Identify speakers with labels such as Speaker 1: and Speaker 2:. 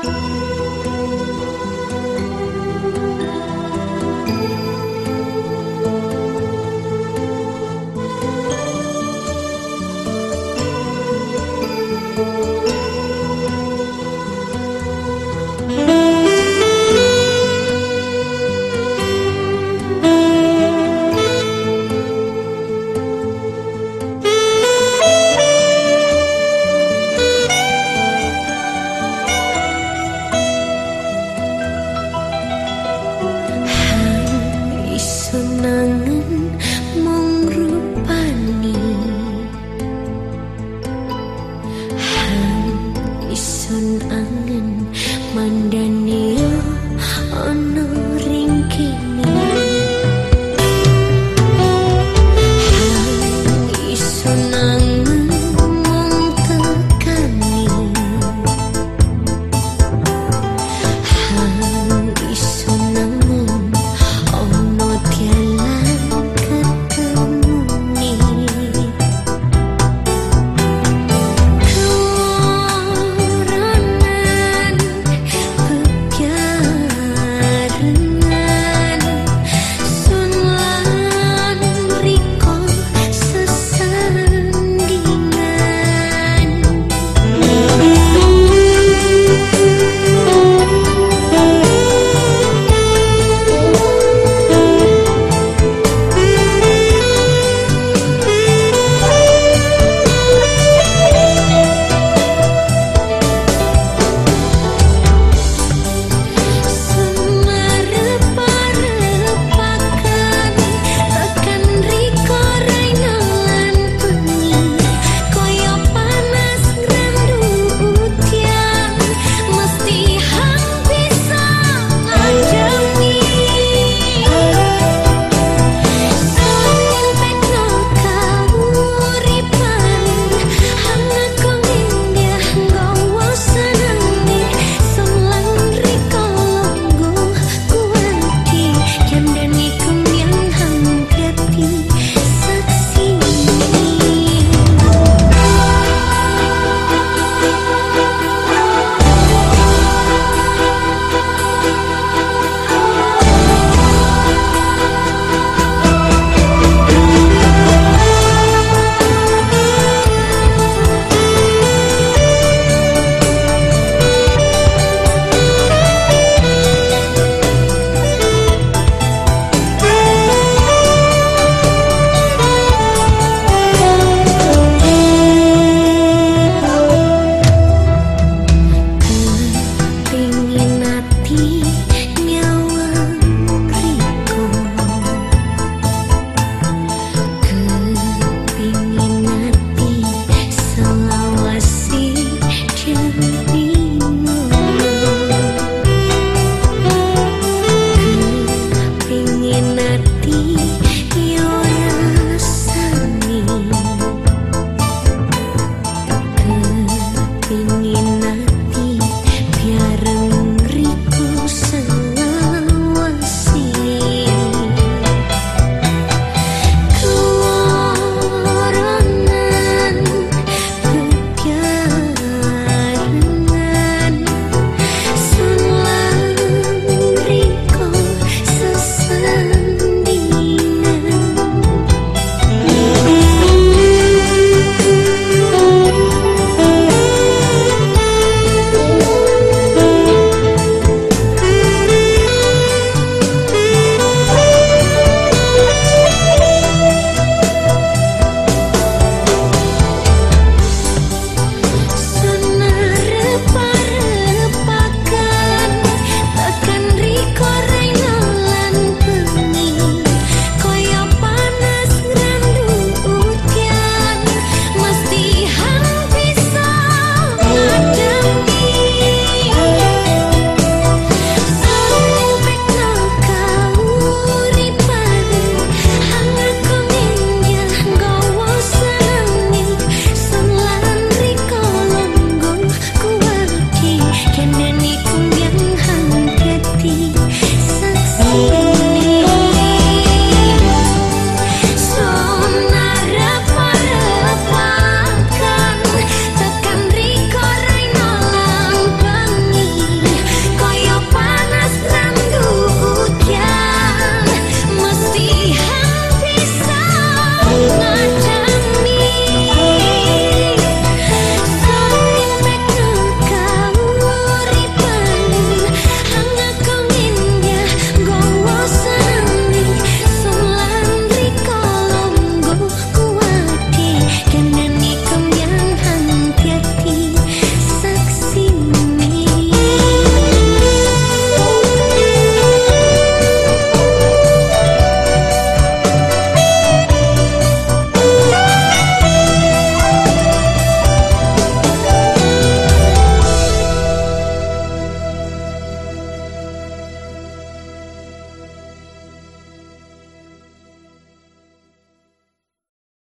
Speaker 1: Thank you. sun